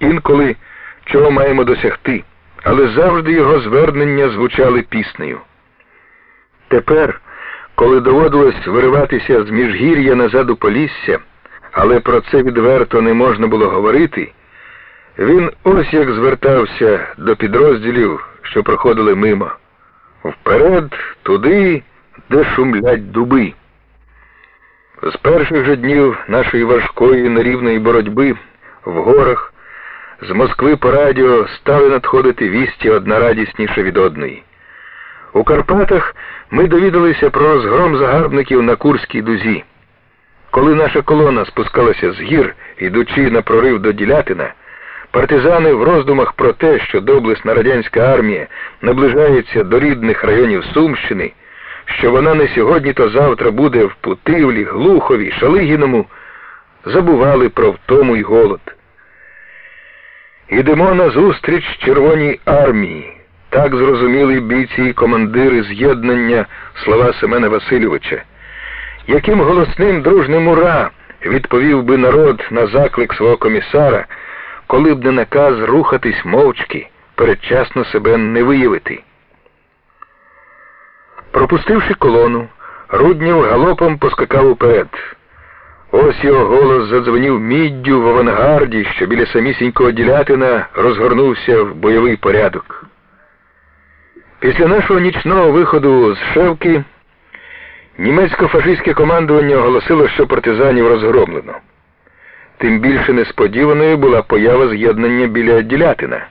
інколи чого маємо досягти, але завжди його звернення звучали піснею. Тепер, коли доводилось вириватися з міжгір'я назад у Полісся, але про це відверто не можна було говорити, він ось як звертався до підрозділів, що проходили мимо. Вперед, туди, де шумлять дуби. З перших же днів нашої важкої нерівної боротьби в горах з Москви по радіо стали надходити вісті одна радісніше від одної. У Карпатах ми довідалися про розгром загарбників на Курській дузі. Коли наша колона спускалася з гір, ідучи на прорив до Ділятина, партизани в роздумах про те, що доблесна радянська армія наближається до рідних районів Сумщини, що вона не сьогодні, то завтра буде в Путивлі, Глухові, Шалигіному, забували про втому й голод. Ідемо на зустріч Червоній армії. Так зрозуміли бійці і командири з'єднання слова Семена Васильовича. Яким голосним дружним ура відповів би народ на заклик свого комісара, коли б не наказ рухатись мовчки, передчасно себе не виявити. Пропустивши колону, Руднів галопом поскакав уперед. Ось його голос задзвонів міддю в авангарді, що біля самісінького ділятина розгорнувся в бойовий порядок. Після нашого нічного виходу з Шевки німецько-фашистське командування оголосило, що партизанів розгромлено. Тим більше несподіваною була поява з'єднання біля ділятина.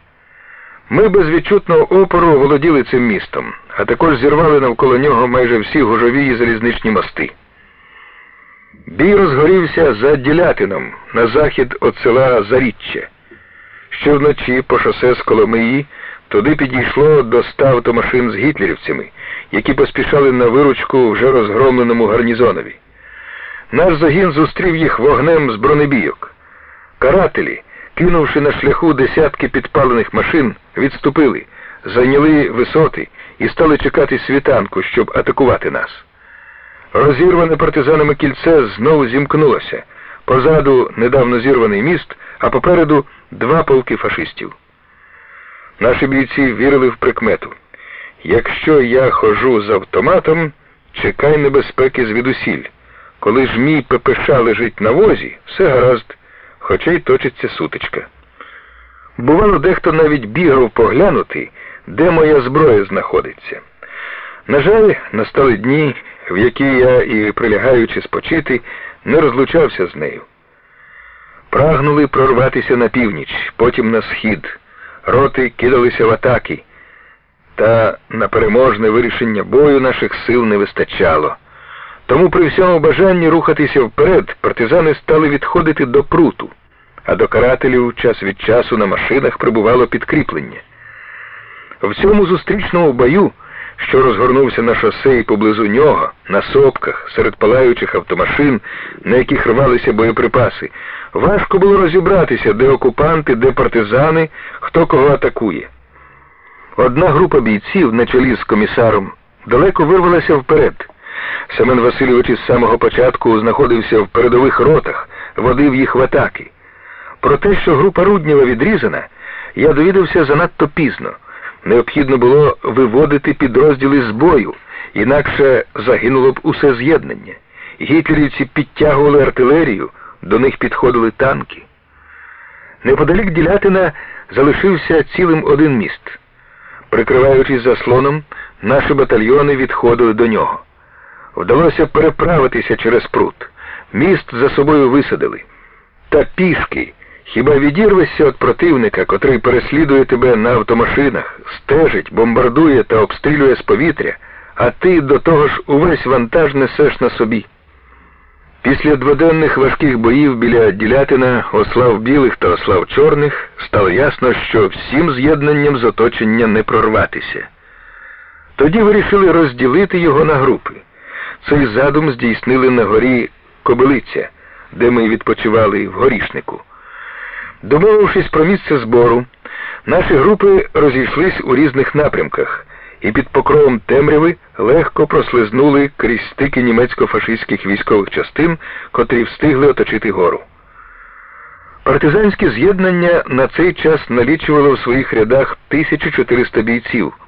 Ми без відчутного опору володіли цим містом, а також зірвали навколо нього майже всі гужові і залізничні мости. Бій розгорівся за ділятином на захід від села Заріччя. Ще вночі по шосе з Коломиї туди підійшло до ста автомашин з гітлерівцями, які поспішали на виручку вже розгромленому гарнізонові. Наш загін зустрів їх вогнем з бронебійок. Карателі, кинувши на шляху десятки підпалених машин, відступили, зайняли висоти і стали чекати світанку, щоб атакувати нас. Розірване партизанами кільце знову зімкнулося. Позаду недавно зірваний міст, а попереду два полки фашистів. Наші бійці вірили в прикмету. Якщо я хожу з автоматом, чекай небезпеки звідусіль. Коли ж мій ППШ лежить на возі, все гаразд, хоча й точиться сутичка. Бувало, дехто навіть бігав поглянути, де моя зброя знаходиться. На жаль, настали дні, в які я і прилягаючи спочити, не розлучався з нею. Прагнули прорватися на північ, потім на схід. Роти кидалися в атаки, та на переможне вирішення бою наших сил не вистачало. Тому при всьому бажанні рухатися вперед партизани стали відходити до пруту, а до карателів час від часу на машинах прибувало підкріплення. В цьому зустрічному бою що розгорнувся на шосе і поблизу нього, на сопках, серед палаючих автомашин, на яких рвалися боєприпаси, важко було розібратися, де окупанти, де партизани, хто кого атакує. Одна група бійців на чолі з комісаром далеко вирвалася вперед. Семен Васильович із самого початку знаходився в передових ротах, водив їх в атаки. Про те, що група Руднєва відрізана, я довідався занадто пізно. Необхідно було виводити підрозділи з бою, інакше загинуло б усе з'єднання. Гітлерівці підтягували артилерію, до них підходили танки. Неподалік Ділятина залишився цілим один міст. Прикриваючись заслоном, наші батальйони відходили до нього. Вдалося переправитися через прут. Міст за собою висадили. Та пішки. Хіба відірвешся від противника, котрий переслідує тебе на автомашинах, стежить, бомбардує та обстрілює з повітря, а ти до того ж увесь вантаж несеш на собі? Після дводенних важких боїв біля Ділятина, ослав білих та ослав чорних, стало ясно, що всім з'єднанням з оточення не прорватися. Тоді вирішили розділити його на групи. Цей задум здійснили на горі Кобилиця, де ми відпочивали в горішнику. Домовившись про місце збору, наші групи розійшлись у різних напрямках і під покровом темряви легко прослизнули крізь стики німецько-фашистських військових частин, котрі встигли оточити гору. Партизанське з'єднання на цей час налічувало в своїх рядах 1400 бійців.